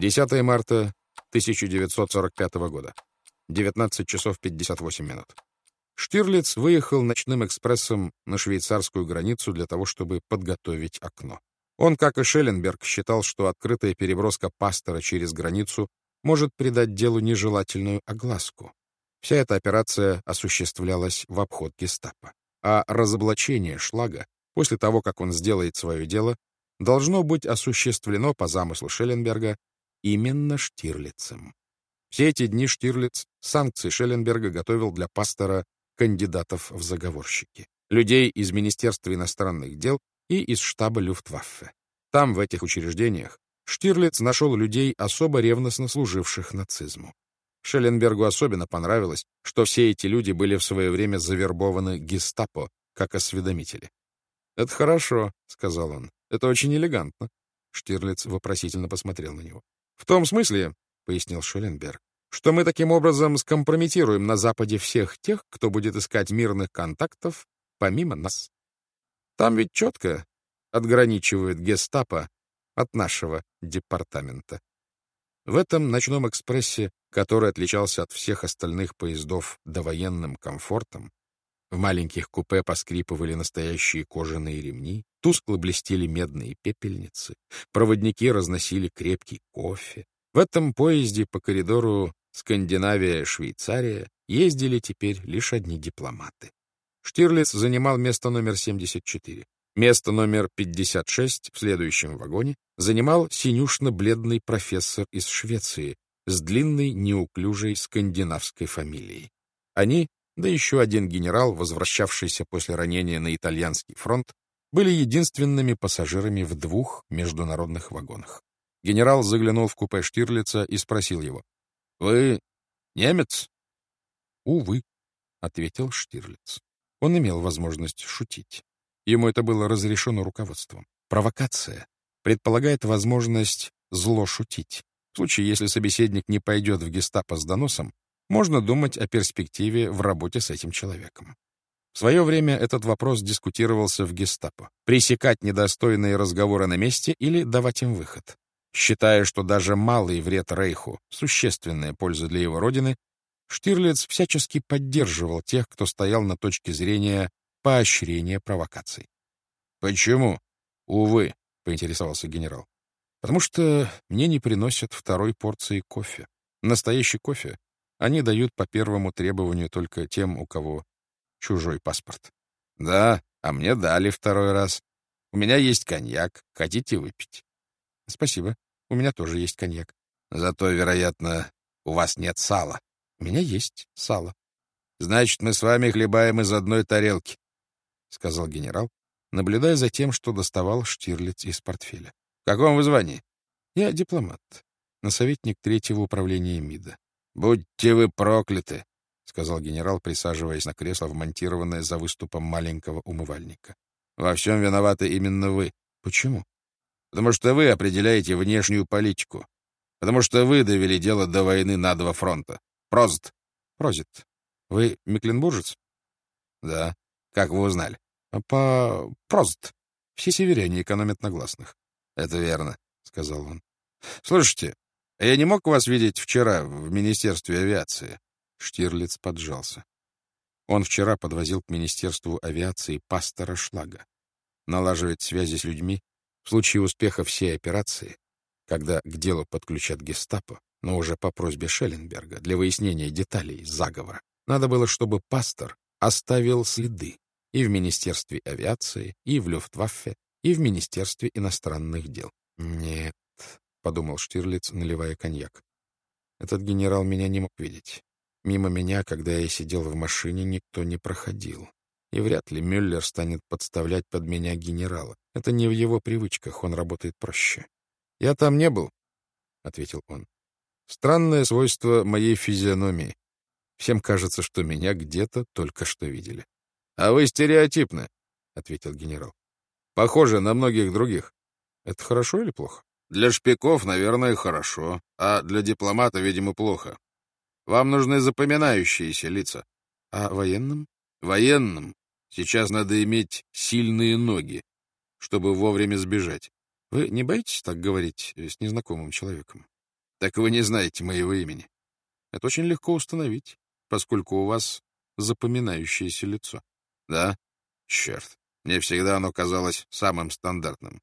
10 марта 1945 года. 19 часов 58 минут. Штирлиц выехал ночным экспрессом на швейцарскую границу для того, чтобы подготовить окно. Он, как и Шелленберг, считал, что открытая переброска пастора через границу может придать делу нежелательную огласку. Вся эта операция осуществлялась в обход гестапо. А разоблачение Шлага, после того, как он сделает свое дело, должно быть осуществлено по замыслу Шелленберга именно Штирлицем. Все эти дни Штирлиц санкции Шелленберга готовил для пастора кандидатов в заговорщики, людей из Министерства иностранных дел и из штаба Люфтваффе. Там, в этих учреждениях, Штирлиц нашел людей, особо ревностно служивших нацизму. Шелленбергу особенно понравилось, что все эти люди были в свое время завербованы гестапо, как осведомители. «Это хорошо», — сказал он. «Это очень элегантно». Штирлиц вопросительно посмотрел на него. «В том смысле, — пояснил Шелленберг, — что мы таким образом скомпрометируем на Западе всех тех, кто будет искать мирных контактов помимо нас. Там ведь четко отграничивают гестапо от нашего департамента. В этом ночном экспрессе, который отличался от всех остальных поездов довоенным комфортом, в маленьких купе поскрипывали настоящие кожаные ремни, тускло блестели медные пепельницы, проводники разносили крепкий кофе. В этом поезде по коридору Скандинавия-Швейцария ездили теперь лишь одни дипломаты. Штирлиц занимал место номер 74. Место номер 56 в следующем вагоне занимал синюшно-бледный профессор из Швеции с длинной неуклюжей скандинавской фамилией. Они, да еще один генерал, возвращавшийся после ранения на итальянский фронт, были единственными пассажирами в двух международных вагонах. Генерал заглянул в купе Штирлица и спросил его. — Вы немец? — Увы, — ответил Штирлиц. Он имел возможность шутить. Ему это было разрешено руководством. Провокация предполагает возможность зло шутить. В случае, если собеседник не пойдет в гестапо с доносом, можно думать о перспективе в работе с этим человеком. В свое время этот вопрос дискутировался в гестапо. Пресекать недостойные разговоры на месте или давать им выход. Считая, что даже малый вред Рейху — существенная польза для его родины, Штирлиц всячески поддерживал тех, кто стоял на точке зрения поощрения провокаций. «Почему?» «Увы», — поинтересовался генерал. «Потому что мне не приносят второй порции кофе. Настоящий кофе они дают по первому требованию только тем, у кого чужой паспорт». «Да, а мне дали второй раз. У меня есть коньяк. Хотите выпить?» «Спасибо. У меня тоже есть коньяк». «Зато, вероятно, у вас нет сала». У меня есть сало. Значит, мы с вами хлебаем из одной тарелки, — сказал генерал, наблюдая за тем, что доставал Штирлиц из портфеля. — В каком вы звании? — Я дипломат, насоветник третьего управления МИДа. — Будьте вы прокляты, — сказал генерал, присаживаясь на кресло, вмонтированное за выступом маленького умывальника. — Во всем виноваты именно вы. — Почему? — Потому что вы определяете внешнюю политику. Потому что вы довели дело до войны на два фронта. Прозит. Прозит. Вы мекленбуржец? Да. Как вы узнали? А по Прозит. Все северяне экономят на гласных. Это верно, сказал он. Слушайте, я не мог вас видеть вчера в Министерстве авиации. Штирлиц поджался. Он вчера подвозил к Министерству авиации пастора Шлага. Налаживать связи с людьми в случае успеха всей операции, когда к делу подключат гестапо, но уже по просьбе Шелленберга для выяснения деталей заговора. Надо было, чтобы пастор оставил следы и в Министерстве авиации, и в Люфтваффе, и в Министерстве иностранных дел. «Нет», — подумал Штирлиц, наливая коньяк. «Этот генерал меня не мог видеть. Мимо меня, когда я сидел в машине, никто не проходил. И вряд ли Мюллер станет подставлять под меня генерала. Это не в его привычках, он работает проще. «Я там не был», — ответил он. Странное свойство моей физиономии. Всем кажется, что меня где-то только что видели. — А вы стереотипны, — ответил генерал. — Похоже на многих других. Это хорошо или плохо? Для шпиков, наверное, хорошо, а для дипломата, видимо, плохо. Вам нужны запоминающиеся лица. А военным? Военным сейчас надо иметь сильные ноги, чтобы вовремя сбежать. Вы не боитесь так говорить с незнакомым человеком? Так вы не знаете моего имени. Это очень легко установить, поскольку у вас запоминающееся лицо. Да? Черт. Мне всегда оно казалось самым стандартным.